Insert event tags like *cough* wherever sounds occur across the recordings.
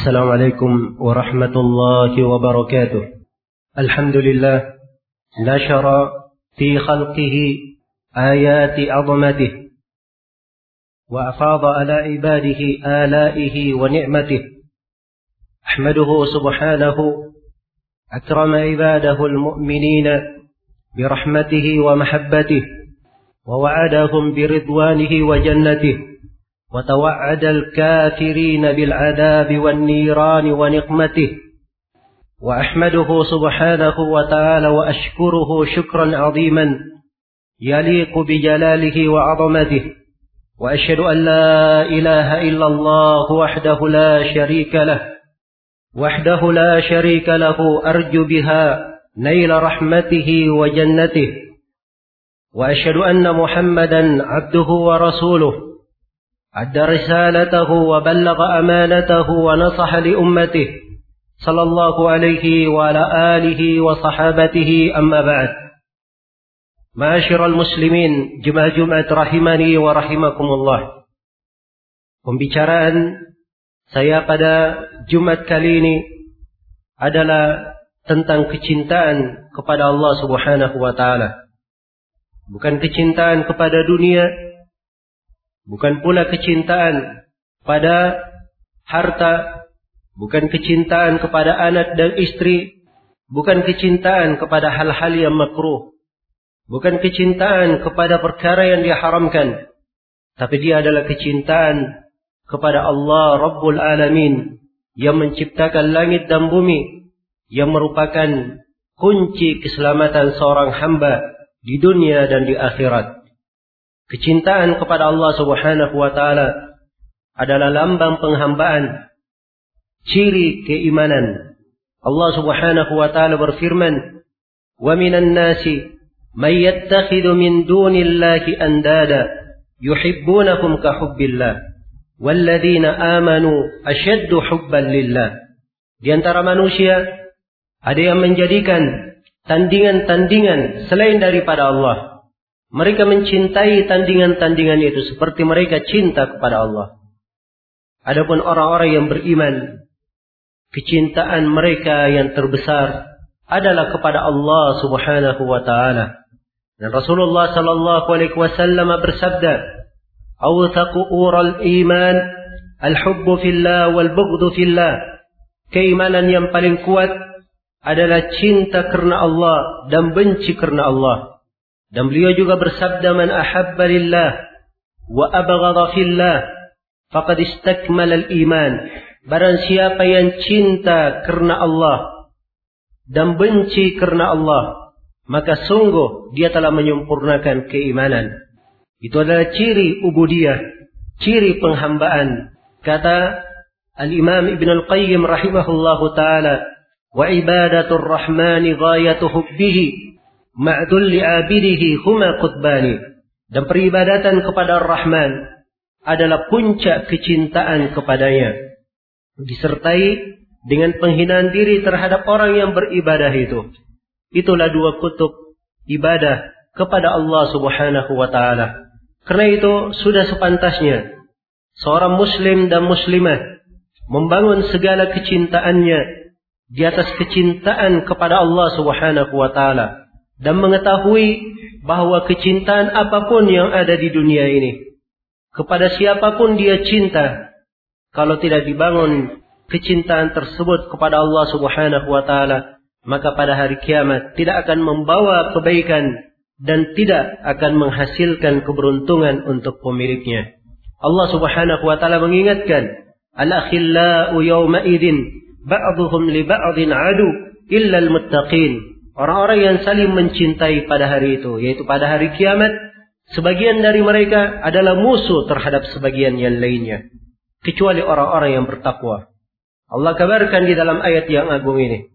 السلام عليكم ورحمة الله وبركاته. الحمد لله نشر في خلقه آيات عظمته وأفاض على عباده آلائه ونعمته. أحمده سبحانه أكرم عباده المؤمنين برحمته ومحبته ووعدهم برضوانه وجنته. وتوعد الكافرين بالعذاب والنيران ونقمته. وأحمده سبحانه وتعالى وأشكره شكرا عظيما يليق بجلاله وعظمته. وأشهد أن لا إله إلا الله وحده لا شريك له. وحده لا شريك له أرجو بها نيل رحمته وجنته. وأشهد أن محمدا عبده ورسوله. ادى رسالته وبلغ امانته ونصح لامته صلى الله عليه وعلى اله وصحابته اما بعد معاشر المسلمين جمع جمعة rahimani wa rahimakumullah Pembicaraan saya pada Jumat kali ini adalah tentang kecintaan kepada Allah Subhanahu wa taala. Bukan kecintaan kepada dunia, bukan pula kecintaan pada harta, bukan kecintaan kepada anak dan istri, bukan kecintaan kepada hal-hal yang makruh, bukan kecintaan kepada perkara yang diharamkan, tapi dia adalah kecintaan kepada Allah Rabbul Alamin yang menciptakan langit dan bumi yang merupakan kunci keselamatan seorang hamba di dunia dan di akhirat. Kecintaan kepada Allah Subhanahu wa taala adalah lambang penghambaan ciri keimanan. Allah Subhanahu wa taala berfirman, "Wa minan nasi may yattakhidhu min dunillahi andada yuhibbunahum ka hubbillah walladzina amanu ashaddu hubban lillah." Di antara manusia ada yang menjadikan tandingan-tandingan selain daripada Allah mereka mencintai tandingan-tandingan itu seperti mereka cinta kepada Allah. Adapun orang-orang yang beriman, kecintaan mereka yang terbesar adalah kepada Allah Subhanahu wa taala. Dan Rasulullah sallallahu alaihi wasallam bersabda, "Awthaqu ural iman al-hubbu fillah wal bughdhu fillah." Keimanan yang paling kuat adalah cinta karena Allah dan benci karena Allah. Dan beliau juga bersabda man ahabba lillah wa abghadha fillah faqad istakmala al-iman. Barang siapa yang cinta karena Allah dan benci karena Allah, maka sungguh dia telah menyempurnakan keimanan. Itu adalah ciri ubudiyah, ciri penghambaan. Kata Al-Imam Ibn Al-Qayyim rahimahullahu taala, "Wa ibadatur rahmani ghayatu hubbihi ma'dul li'abidihi huma qutbani. Dan peribadatan kepada Rahman adalah puncak kecintaan kepadanya. Disertai dengan penghinaan diri terhadap orang yang beribadah itu. Itulah dua kutub ibadah kepada Allah Subhanahu wa taala. Karena itu sudah sepantasnya seorang muslim dan muslimah membangun segala kecintaannya di atas kecintaan kepada Allah Subhanahu wa taala dan mengetahui bahwa kecintaan apa pun yang ada di dunia ini kepada siapa pun dia cinta kalau tidak dibangun kecintaan tersebut kepada Allah Subhanahu wa taala maka pada hari kiamat tidak akan membawa kebaikan dan tidak akan menghasilkan keberuntungan untuk pemiliknya. Allah Subhanahu wa taala mengingatkan, "Al-akhillau yawma idzin ba'dhum li ba'dhin adu illa al-muttaqin. Orang-orang yang saling mencintai pada hari itu, yaitu pada hari kiamat, sebagian dari mereka adalah musuh terhadap sebagian yang lainnya, kecuali orang-orang yang bertakwa. Allah kabarkan di dalam ayat yang agung ini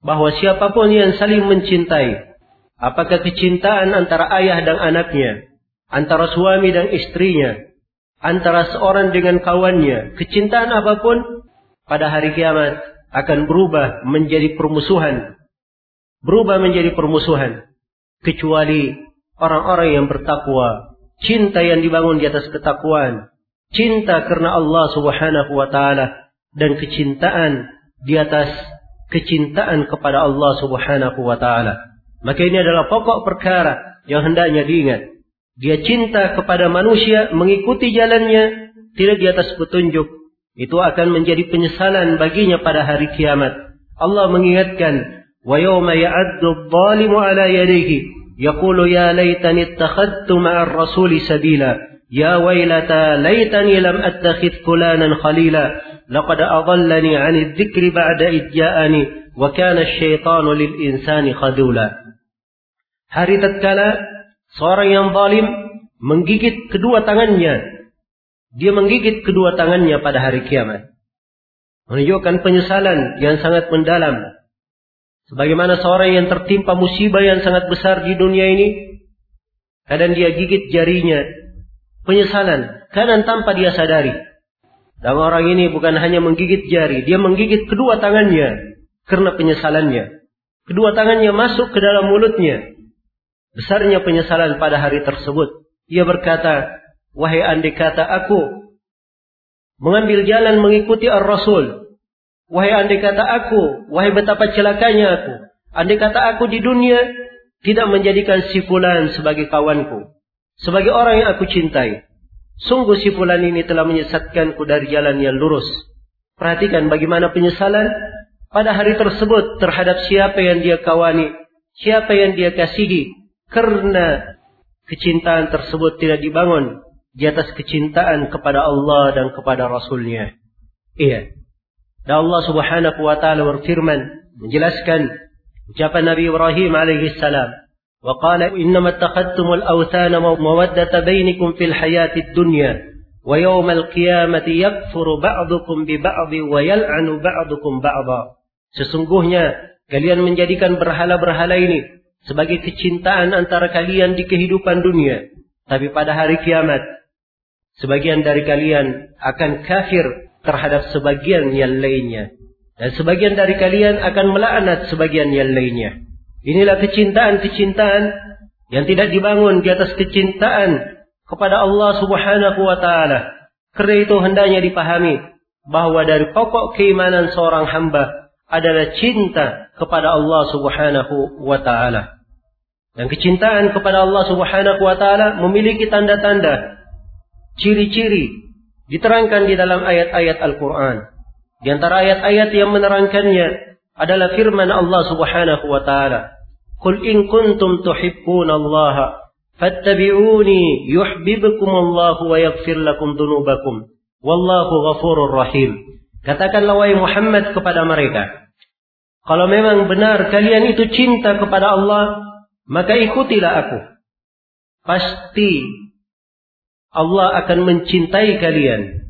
bahwa siapa pun yang saling mencintai, apakah kecintaan antara ayah dan anaknya, antara suami dan istrinya, antara seorang dengan kawannya, kecintaan apa pun pada hari kiamat akan berubah menjadi permusuhan. Berubah menjadi permusuhan. Kecuali orang-orang yang bertakwa. Cinta yang dibangun di atas ketakwaan. Cinta karena Allah subhanahu wa ta'ala. dan kecintaan di atas kecintaan kepada Allah Subhanahu wa taala. Maka ini adalah pokok perkara yang hendaknya diingat. Dia cinta kepada manusia, mengikuti jalannya, tidak di atas petunjuk. Itu akan menjadi penyesalan baginya pada hari kiamat. Allah mengingatkan, وَيَوْمَ يَعَدُّ الظَّالِمُ عَلَى يَدَيْهِ يَقُولُ يَا لَيْتَنِ اتَّخَذْتُ مَعَ الرَّسُولِ سَبِيلًا يَا وَيْلَتَى لَيْتَنِي لَمْ أَتَّخِذْ فُلَانًا خَلِيلًا لقد أضلني عن الذكر بعد إذ جاءني وكان الشيطان للإنسان خذولا Hari tatkala seorang yang zalim menggigit kedua tangannya. Dia menggigit kedua tangannya pada hari kiamat. Menunjukkan penyesalan yang sangat mendalam. Sebagaimana seorang yang tertimpa musibah yang sangat besar di dunia ini. Kadang dia gigit jarinya. Penyesalan. Kadang tanpa dia sadari. Dan orang ini bukan hanya menggigit jari, dia menggigit kedua tangannya karena penyesalannya. Kedua tangannya masuk ke dalam mulutnya. Besarnya penyesalan pada hari tersebut. Ia berkata, wahai andai kata aku mengambil jalan mengikuti Ar-Rasul. Wahai andai kata aku, wahai betapa celakanya aku. Andai kata aku di dunia tidak menjadikan si fulan sebagai kawanku. Sebagai orang yang aku cintai. Sungguh si fulan ini telah menyesatkanku dari jalan yang lurus. Perhatikan bagaimana penyesalan pada hari tersebut terhadap siapa yang dia kawani, siapa yang dia kasihi, karena kecintaan tersebut tidak dibangun di atas kecintaan kepada Allah dan kepada Rasulnya. Iya. Dan Allah Subhanahu wa taala berfirman menjelaskan ucapan Nabi Ibrahim alaihi salam, "Wa qala innama attakhadtum awthana mawaddata bainikum fil hayati dunya, wa yawmal qiyamati yakfuru ba'dukum bi ba'di wa yal'anu ba'dukum ba'da. Sesungguhnya kalian menjadikan berhala-berhala ini sebagai kecintaan antara kalian di kehidupan dunia, tapi pada hari kiamat sebagian dari kalian akan kafir terhadap sebagian yang lainnya. Dan sebagian dari kalian akan melaknat sebagian yang lainnya. Inilah kecintaan-kecintaan yang tidak dibangun di atas kecintaan kepada Allah Subhanahu wa taala. Karena itu hendaknya dipahami bahwa dari pokok keimanan seorang hamba adalah cinta kepada Allah Subhanahu wa taala. Dan kecintaan kepada Allah Subhanahu wa taala memiliki tanda-tanda, ciri-ciri diterangkan di dalam ayat-ayat Al-Quran. Di antara ayat-ayat yang menerangkannya adalah firman Allah Subhanahu wa taala, "Qul in kuntum tuhibbun Allah fattabi'uni yuhibbukum Allah wa yaghfir lakum dunubakum. Wallahu ghafurur rahim." Katakanlah wahai Muhammad kepada mereka, kalau memang benar kalian itu cinta kepada Allah, maka ikutilah aku. Pasti Allah akan mencintai kalian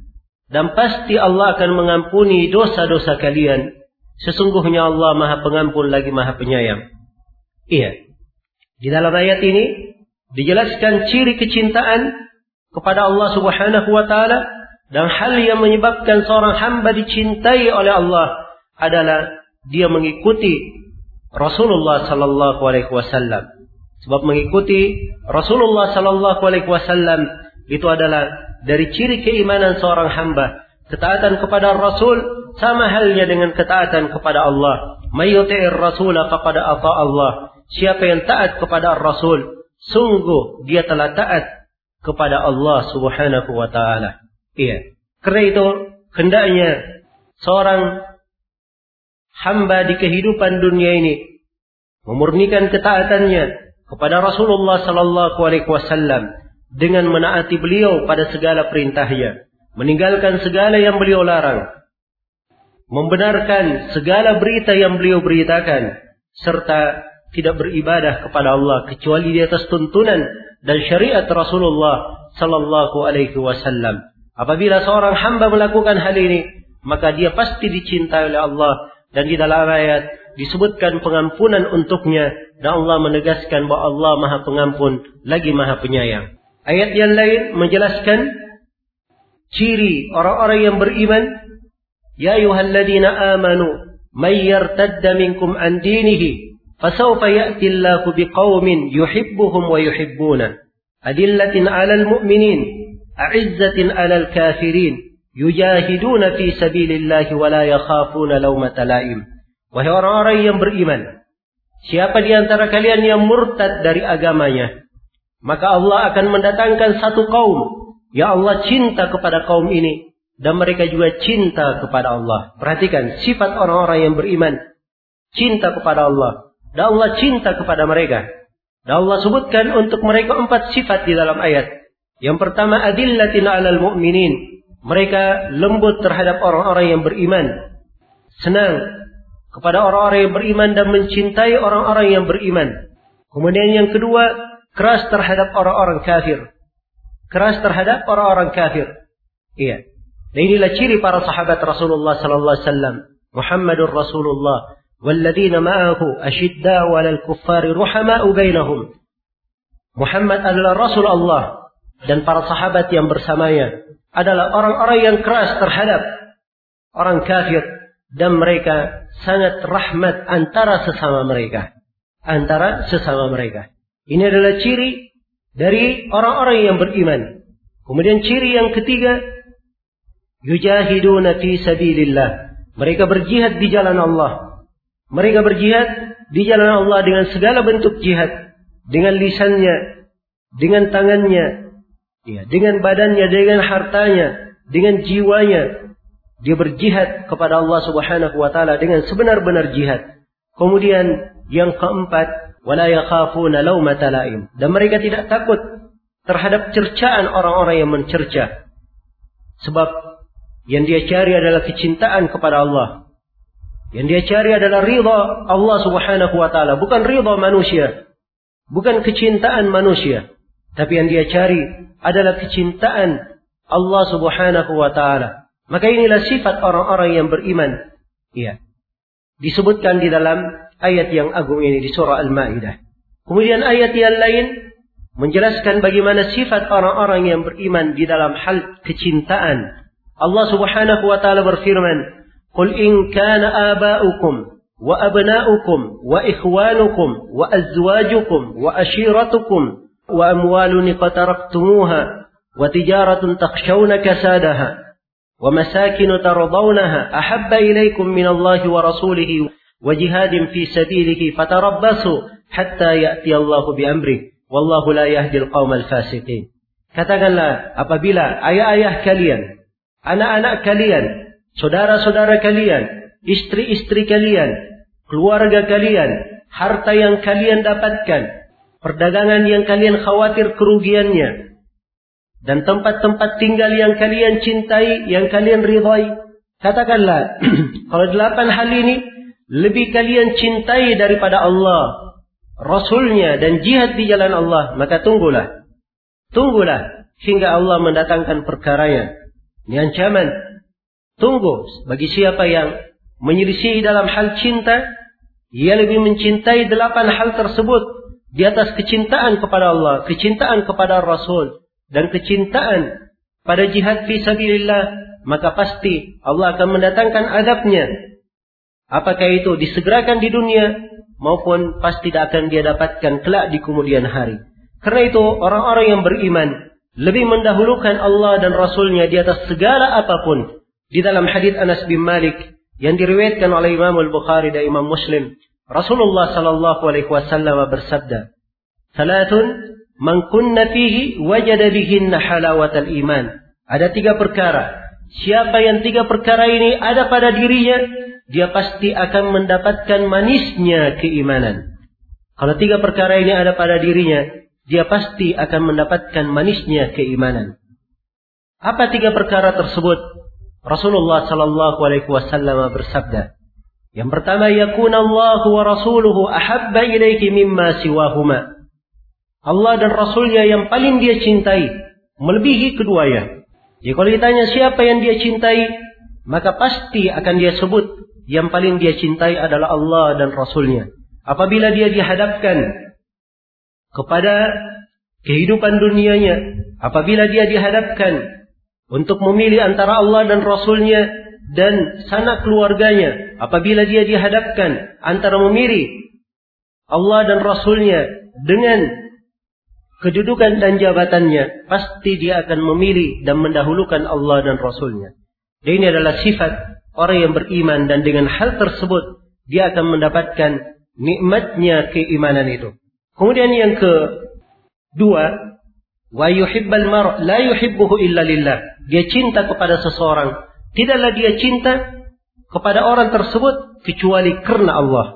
dan pasti Allah akan mengampuni dosa-dosa kalian. Sesungguhnya Allah Maha Pengampun lagi Maha Penyayang. Iya. Di dalam ayat ini dijelaskan ciri kecintaan kepada Allah Subhanahu wa taala dan hal yang menyebabkan seorang hamba dicintai oleh Allah adalah dia mengikuti Rasulullah sallallahu alaihi wasallam. Sebab mengikuti Rasulullah sallallahu alaihi wasallam itu adalah dari ciri keimanan seorang hamba. Ketaatan kepada Rasul sama halnya dengan ketaatan kepada Allah. Mayyuti'ir Rasul faqad ata Allah. Siapa yang taat kepada Rasul, sungguh dia telah taat kepada Allah Subhanahu wa taala. Iya. Karena itu hendaknya seorang hamba di kehidupan dunia ini memurnikan ketaatannya kepada Rasulullah sallallahu alaihi wasallam dengan menaati beliau pada segala perintahnya, meninggalkan segala yang beliau larang, membenarkan segala berita yang beliau beritakan serta tidak beribadah kepada Allah kecuali di atas tuntunan dan syariat Rasulullah sallallahu alaihi wasallam. Apabila seorang hamba melakukan hal ini, maka dia pasti dicintai oleh Allah dan di dalam ayat disebutkan pengampunan untuknya dan Allah menegaskan bahwa Allah Maha Pengampun lagi Maha Penyayang. Ayat yang lain menjelaskan ciri orang-orang yang beriman, ya ayyuhalladzina amanu may yartadda minkum an dinihi فسوف يأتي الله بقوم يحبهم ويحبونه أدلة على المؤمنين أعزة على الكافرين yujahiduna fi sabilillahi wa la yakhafuna laumata laim. Wahai orang-orang yang beriman, siapa di antara kalian yang murtad dari agamanya, maka Allah akan mendatangkan satu kaum ya Allah cinta kepada kaum ini dan mereka juga cinta kepada Allah. Perhatikan sifat orang-orang yang beriman, cinta kepada Allah dan Allah cinta kepada mereka. Dan Allah sebutkan untuk mereka empat sifat di dalam ayat. Yang pertama adillatin 'alal mu'minin. Mereka lembut terhadap orang-orang yang beriman. Senang kepada orang-orang yang beriman dan mencintai orang-orang yang beriman. Kemudian yang kedua, keras terhadap orang-orang kafir. Keras terhadap orang-orang kafir. Iya. Dan inilah ciri para sahabat Rasulullah sallallahu alaihi wasallam. Muhammadur Rasulullah والذين معه أشداء على الكفار رحماء بينهم Muhammad adalah Rasul Allah dan para sahabat yang bersamanya adalah orang-orang yang keras terhadap orang kafir dan mereka sangat rahmat antara sesama mereka antara sesama mereka ini adalah ciri dari orang-orang yang beriman. Kemudian ciri yang ketiga yujahiduna fi sabilillah. Mereka berjihad di jalan Allah. Mereka berjihad di jalan Allah dengan segala bentuk jihad. Dengan lisannya dengan tangannya Ya, dengan badannya, dengan hartanya, dengan jiwanya, dia berjihad kepada Allah Subhanahu wa taala dengan sebenar-benar jihad. Kemudian yang keempat, wala yakhafuna laumata laim. Dan mereka tidak takut terhadap cercaan orang-orang yang mencerca. Sebab yang dia cari adalah kecintaan kepada Allah. Yang dia cari adalah ridha Allah Subhanahu wa taala, bukan ridha manusia. Bukan kecintaan manusia. Tapi yang dia cari adalah kecintaan Allah Subhanahu wa taala. Maka inilah sifat orang-orang yang beriman. Iya. Disebutkan di dalam ayat yang agung ini di surah Al-Maidah. Kemudian ayat yang lain menjelaskan bagaimana sifat orang-orang yang beriman di dalam hal kecintaan. Allah Subhanahu wa taala berfirman, "Qul in kana aba'ukum wa abna'ukum wa ikhwanukum wa azwajukum wa ashiratukum وأموال اقترفتموها وتجارة تخشون كسادها ومساكن ترضونها أحب إليكم من الله ورسوله وجهاد في سبيله فتربصوا حتى يأتي الله بأمره والله لا يهدي القوم الفاسقين Katakanlah apabila ayah-ayah kalian, anak-anak kalian, saudara-saudara kalian, istri-istri kalian, keluarga kalian, harta yang kalian dapatkan, perdagangan yang kalian khawatir kerugiannya, dan tempat-tempat tinggal yang kalian cintai, yang kalian ridhai. Katakanlah, *clears throat* kalau delapan hal ini lebih kalian cintai daripada Allah, Rasulnya dan jihad di jalan Allah, maka tunggulah. Tunggulah hingga Allah mendatangkan perkaranya. Ini ancaman. Tunggu bagi siapa yang menyelisihi dalam hal cinta, ia lebih mencintai delapan hal tersebut di atas kecintaan kepada Allah, kecintaan kepada Rasul, dan kecintaan pada jihad fi sabilillah, maka pasti Allah akan mendatangkan adabnya. Apakah itu disegerakan di dunia maupun pasti tidak akan dia dapatkan kelak di kemudian hari. Karena itu orang-orang yang beriman lebih mendahulukan Allah dan Rasulnya di atas segala apa pun. Di dalam hadis Anas bin Malik yang diriwayatkan oleh Imam Al-Bukhari dan Imam Muslim Rasulullah sallallahu alaihi wasallam bersabda, "Salatun man kunna fihi wajada iman." Ada tiga perkara. Siapa yang tiga perkara ini ada pada dirinya, dia pasti akan mendapatkan manisnya keimanan. Kalau tiga perkara ini ada pada dirinya, dia pasti akan mendapatkan manisnya keimanan. Apa tiga perkara tersebut? Rasulullah sallallahu alaihi wasallam bersabda, yang pertama Allah wa rasuluhu ahabba ilaiki mimma siwahuma. Allah dan Rasulnya yang paling dia cintai melebihi keduanya. Jadi kalau ditanya siapa yang dia cintai, maka pasti akan dia sebut yang paling dia cintai adalah Allah dan Rasulnya. Apabila dia dihadapkan kepada kehidupan dunianya, apabila dia dihadapkan untuk memilih antara Allah dan Rasulnya, dan sanak keluarganya apabila dia dihadapkan antara memilih Allah dan Rasulnya dengan kedudukan dan jabatannya pasti dia akan memilih dan mendahulukan Allah dan Rasulnya Dan ini adalah sifat orang yang beriman dan dengan hal tersebut dia akan mendapatkan nikmatnya keimanan itu. Kemudian yang kedua, wa yuhibbal mar la yuhibbuhu illa lillah. Dia cinta kepada seseorang, tidaklah dia cinta kepada orang tersebut kecuali karena Allah.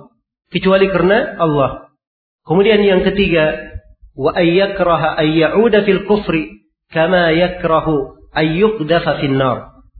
Kecuali karena Allah. Kemudian yang ketiga, wa ayyakraha ayyauda fil kufri kama yakrahu.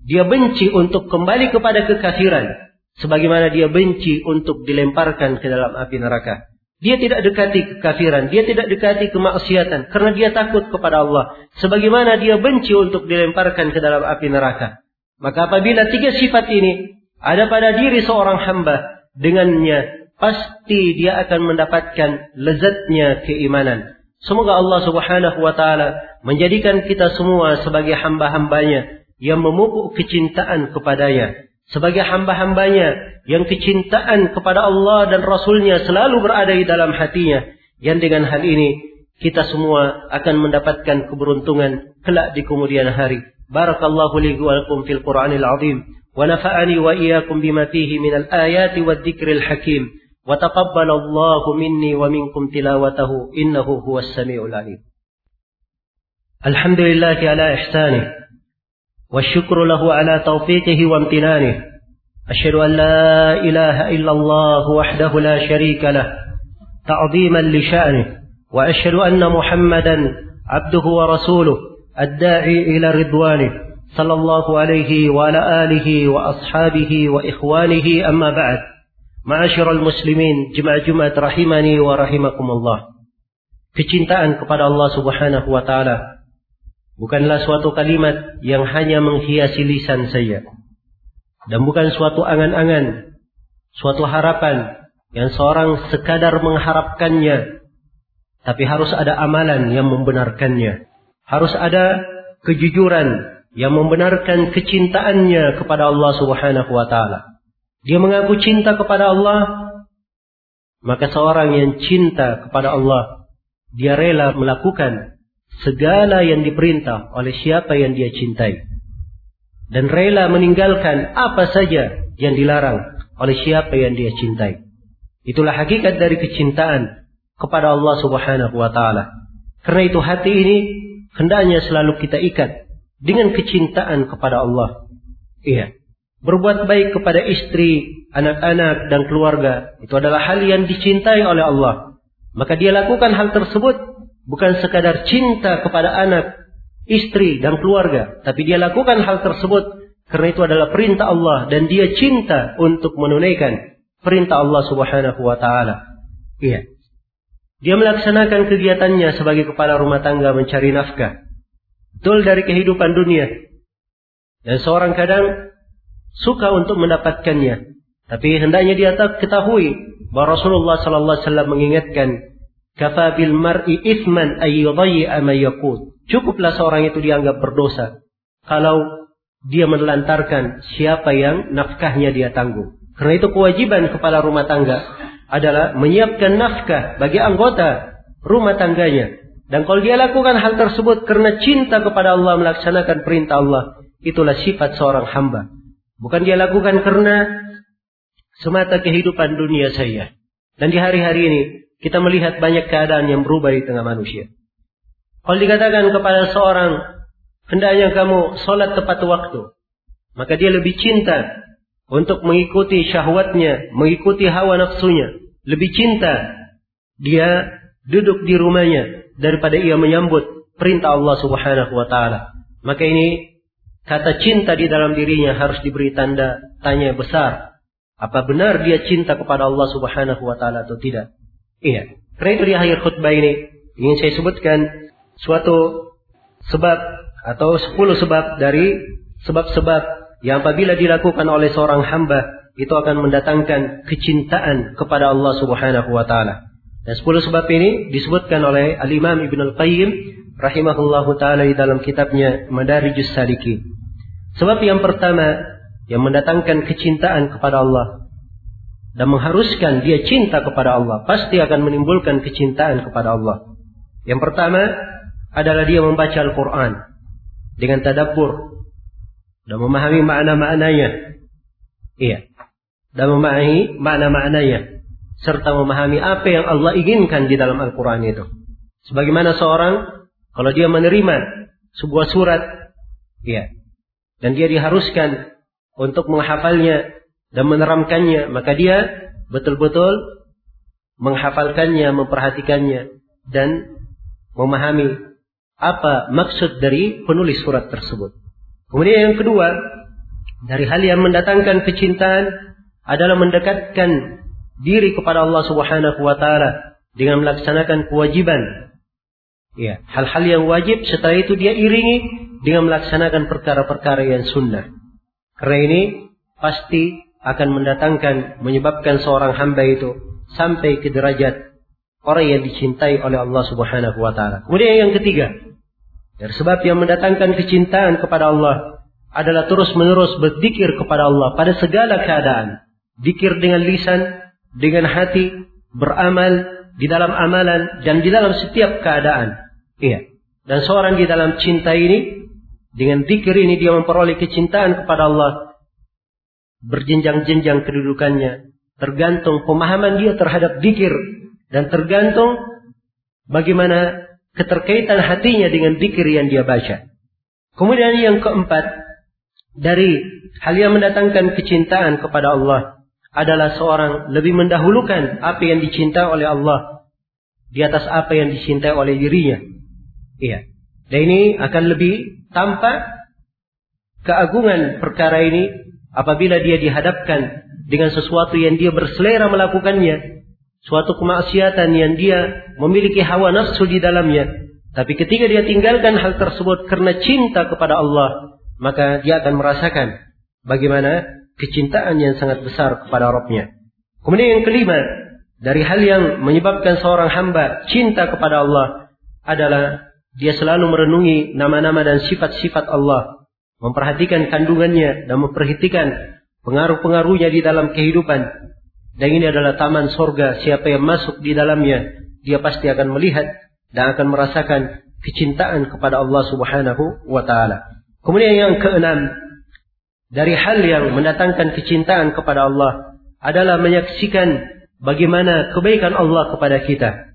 Dia benci untuk kembali kepada kekafiran sebagaimana dia benci untuk dilemparkan ke dalam api neraka. Dia tidak dekati kekafiran, dia tidak dekati kemaksiatan karena dia takut kepada Allah. Sebagaimana dia benci untuk dilemparkan ke dalam api neraka. Maka apabila tiga sifat ini ada pada diri seorang hamba, dengannya pasti dia akan mendapatkan lezatnya keimanan. Semoga Allah Subhanahu wa taala menjadikan kita semua sebagai hamba-hambanya yang memupuk kecintaan kepadanya sebagai hamba-hambanya yang kecintaan kepada Allah dan Rasulnya selalu berada di dalam hatinya. Yang dengan hal ini kita semua akan mendapatkan keberuntungan kelak di kemudian hari. Barakallahu li wa lakum fil Qur'anil azim wa nafa'ani wa iyyakum bima fihi minal ayati wa taqabbalallahu minni wa minkum tilawatahu innahu huwas samiul alim. Alhamdulillah ala ihsanih والشكر له على توفيقه وامتنانه. أشهد أن لا إله إلا الله وحده لا شريك له تعظيما لشأنه. وأشهد أن محمدا عبده ورسوله الداعي إلى رضوانه صلى الله عليه وعلى آله وأصحابه وإخوانه أما بعد. Ma'asyiral muslimin, jemaah Jumat rahimani wa rahimakumullah. Kecintaan kepada Allah Subhanahu wa taala bukanlah suatu kalimat yang hanya menghiasi lisan saya dan bukan suatu angan-angan, suatu harapan yang seorang sekadar mengharapkannya, tapi harus ada amalan yang membenarkannya. Harus ada kejujuran yang membenarkan kecintaannya kepada Allah Subhanahu wa taala. Dia mengaku cinta kepada Allah, maka seorang yang cinta kepada Allah, dia rela melakukan segala yang diperintah oleh siapa yang dia cintai. Dan rela meninggalkan apa saja yang dilarang oleh siapa yang dia cintai. Itulah hakikat dari kecintaan kepada Allah Subhanahu wa taala. Karena itu hati ini hendaknya selalu kita ikat dengan kecintaan kepada Allah. Iya. Berbuat baik kepada istri, anak-anak dan keluarga itu adalah hal yang dicintai oleh Allah. Maka dia lakukan hal tersebut bukan sekadar cinta kepada anak, istri dan keluarga, tapi dia lakukan hal tersebut karena itu adalah perintah Allah dan dia cinta untuk menunaikan perintah Allah Subhanahu wa taala. Iya. Dia melaksanakan kegiatannya sebagai kepala rumah tangga mencari nafkah. Betul dari kehidupan dunia. Dan seorang kadang suka untuk mendapatkannya. Tapi hendaknya dia ketahui bahwa Rasulullah sallallahu alaihi wasallam mengingatkan Kafa bil mar'i ithman ay ma yaqut. Cukuplah seorang itu dianggap berdosa kalau dia menelantarkan siapa yang nafkahnya dia tanggung. Karena itu kewajiban kepala rumah tangga adalah menyiapkan nafkah bagi anggota rumah tangganya. Dan kalau dia lakukan hal tersebut karena cinta kepada Allah melaksanakan perintah Allah, itulah sifat seorang hamba. Bukan dia lakukan karena semata kehidupan dunia saya. Dan di hari-hari ini kita melihat banyak keadaan yang berubah di tengah manusia. Kalau dikatakan kepada seorang, hendaknya kamu sholat tepat waktu, maka dia lebih cinta untuk mengikuti syahwatnya, mengikuti hawa nafsunya. Lebih cinta dia duduk di rumahnya daripada ia menyambut perintah Allah Subhanahu wa taala. Maka ini kata cinta di dalam dirinya harus diberi tanda tanya besar. Apa benar dia cinta kepada Allah Subhanahu wa taala atau tidak? Iya. Karena itu akhir khutbah ini ingin saya sebutkan suatu sebab atau sepuluh sebab dari sebab-sebab yang apabila dilakukan oleh seorang hamba itu akan mendatangkan kecintaan kepada Allah Subhanahu wa taala. Dan sepuluh sebab ini disebutkan oleh Al-Imam Ibn Al-Qayyim rahimahullahu taala di dalam kitabnya Madarijus Salikin. Sebab yang pertama yang mendatangkan kecintaan kepada Allah dan mengharuskan dia cinta kepada Allah, pasti akan menimbulkan kecintaan kepada Allah. Yang pertama adalah dia membaca Al-Quran dengan tadabbur. dan memahami makna-maknanya. Iya. Dan memahami makna-maknanya serta memahami apa yang Allah inginkan di dalam Al-Qur'an itu. Sebagaimana seorang kalau dia menerima sebuah surat, iya, dan dia diharuskan untuk menghafalnya dan meneramkannya, maka dia betul-betul menghafalkannya, memperhatikannya, dan memahami apa maksud dari penulis surat tersebut. Kemudian yang kedua, dari hal yang mendatangkan kecintaan adalah mendekatkan diri kepada Allah Subhanahu wa taala dengan melaksanakan kewajiban. Ya, hal-hal yang wajib setelah itu dia iringi dengan melaksanakan perkara-perkara yang sunnah. Karena ini pasti akan mendatangkan menyebabkan seorang hamba itu sampai ke derajat orang yang dicintai oleh Allah Subhanahu wa taala. Kemudian yang ketiga, dari sebab yang mendatangkan kecintaan kepada Allah adalah terus-menerus berzikir kepada Allah pada segala keadaan. Zikir dengan lisan, dengan hati, beramal di dalam amalan dan di dalam setiap keadaan. Iya. Dan seorang di dalam cinta ini dengan zikir ini dia memperoleh kecintaan kepada Allah. Berjenjang-jenjang kedudukannya, tergantung pemahaman dia terhadap zikir dan tergantung bagaimana keterkaitan hatinya dengan zikir yang dia baca. Kemudian yang keempat, dari hal yang mendatangkan kecintaan kepada Allah adalah seorang lebih mendahulukan apa yang dicintai oleh Allah di atas apa yang dicintai oleh dirinya. Iya. Dan ini akan lebih tampak keagungan perkara ini apabila dia dihadapkan dengan sesuatu yang dia berselera melakukannya, suatu kemaksiatan yang dia memiliki hawa nafsu di dalamnya. Tapi ketika dia tinggalkan hal tersebut karena cinta kepada Allah, maka dia akan merasakan bagaimana kecintaan yang sangat besar kepada Rabbnya. Kemudian yang kelima, dari hal yang menyebabkan seorang hamba cinta kepada Allah adalah dia selalu merenungi nama-nama dan sifat-sifat Allah, memperhatikan kandungannya dan memperhatikan pengaruh-pengaruhnya di dalam kehidupan. Dan ini adalah taman sorga. Siapa yang masuk di dalamnya, dia pasti akan melihat dan akan merasakan kecintaan kepada Allah Subhanahu wa taala. Kemudian yang keenam, dari hal yang mendatangkan kecintaan kepada Allah adalah menyaksikan bagaimana kebaikan Allah kepada kita.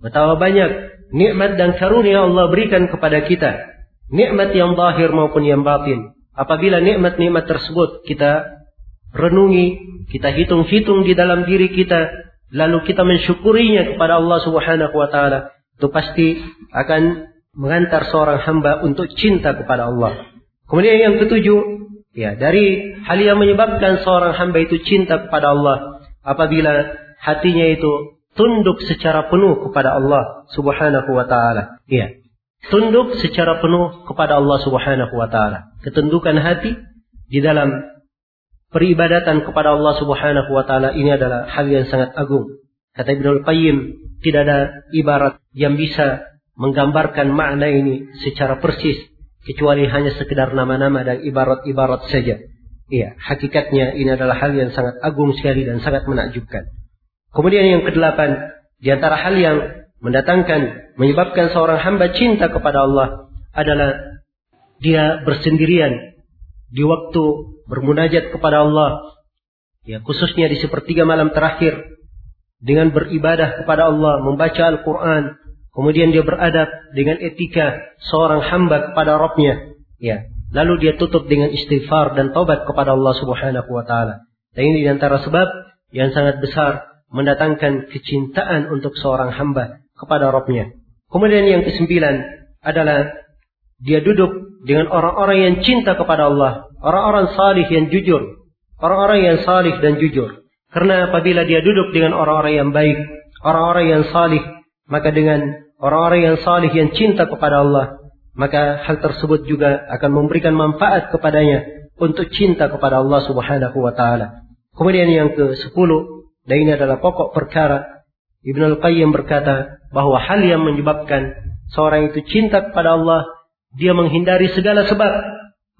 Betapa banyak nikmat dan karunia Allah berikan kepada kita. Nikmat yang zahir maupun yang batin. Apabila nikmat-nikmat tersebut kita renungi, kita hitung-hitung di dalam diri kita, lalu kita mensyukurinya kepada Allah Subhanahu wa taala, itu pasti akan mengantar seorang hamba untuk cinta kepada Allah. Kemudian yang ketujuh, Ya, dari hal yang menyebabkan seorang hamba itu cinta kepada Allah apabila hatinya itu tunduk secara penuh kepada Allah Subhanahu wa taala. Ya. Tunduk secara penuh kepada Allah Subhanahu wa taala. Ketundukan hati di dalam peribadatan kepada Allah Subhanahu wa taala ini adalah hal yang sangat agung. Kata Ibnu Qayyim, tidak ada ibarat yang bisa menggambarkan makna ini secara persis kecuali hanya sekedar nama-nama dan ibarat-ibarat saja. Iya, hakikatnya ini adalah hal yang sangat agung sekali dan sangat menakjubkan. Kemudian yang kedelapan, di antara hal yang mendatangkan, menyebabkan seorang hamba cinta kepada Allah adalah dia bersendirian di waktu bermunajat kepada Allah. Ya, khususnya di sepertiga malam terakhir dengan beribadah kepada Allah, membaca Al-Quran, Kemudian dia beradab dengan etika seorang hamba kepada Rabbnya. Ya. Lalu dia tutup dengan istighfar dan taubat kepada Allah Subhanahu wa taala. Dan ini di antara sebab yang sangat besar mendatangkan kecintaan untuk seorang hamba kepada Rabbnya. Kemudian yang kesembilan adalah dia duduk dengan orang-orang yang cinta kepada Allah, orang-orang salih yang jujur, orang-orang yang salih dan jujur. Karena apabila dia duduk dengan orang-orang yang baik, orang-orang yang salih, maka dengan orang-orang yang salih yang cinta kepada Allah, maka hal tersebut juga akan memberikan manfaat kepadanya untuk cinta kepada Allah Subhanahu wa taala. Kemudian yang ke-10 dan ini adalah pokok perkara Ibnu Al-Qayyim berkata bahwa hal yang menyebabkan seorang itu cinta kepada Allah dia menghindari segala sebab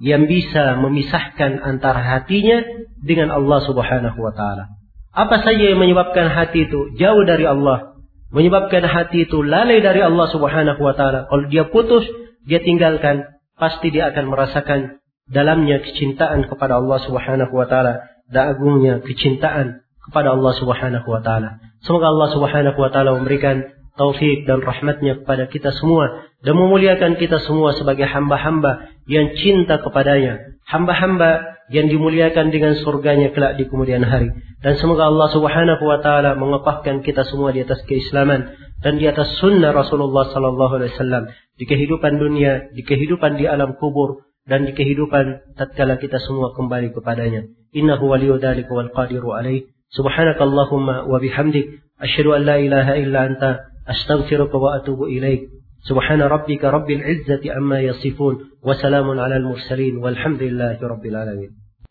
yang bisa memisahkan antara hatinya dengan Allah Subhanahu wa taala. Apa saja yang menyebabkan hati itu jauh dari Allah, menyebabkan hati itu lalai dari Allah Subhanahu wa taala. Kalau dia putus, dia tinggalkan, pasti dia akan merasakan dalamnya kecintaan kepada Allah Subhanahu wa taala dan agungnya kecintaan kepada Allah Subhanahu wa taala. Semoga Allah Subhanahu wa taala memberikan taufik dan rahmatnya kepada kita semua dan memuliakan kita semua sebagai hamba-hamba yang cinta kepadanya. Hamba-hamba yang dimuliakan dengan surganya kelak di kemudian hari. Dan semoga Allah subhanahu wa ta'ala mengepahkan kita semua di atas keislaman dan di atas sunnah Rasulullah sallallahu alaihi wasallam di kehidupan dunia, di kehidupan di alam kubur dan di kehidupan tatkala kita semua kembali kepadanya. Innahu waliyyu dzalika wal qadiru alaih. سبحانك اللهم وبحمدك أشهد أن لا إله إلا أنت أستغفرك وأتوب إليك سبحان ربك رب العزة عما يصفون وسلام على المرسلين والحمد لله رب العالمين